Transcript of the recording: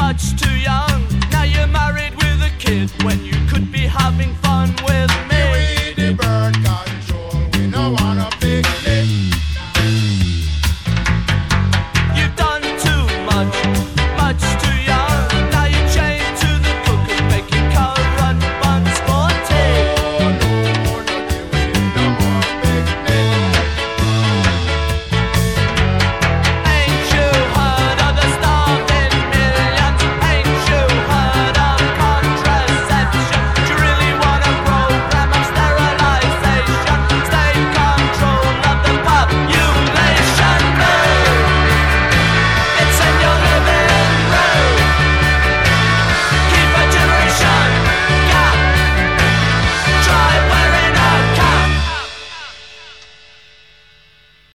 much too young. Now you're married with a kid when you could be having fun with.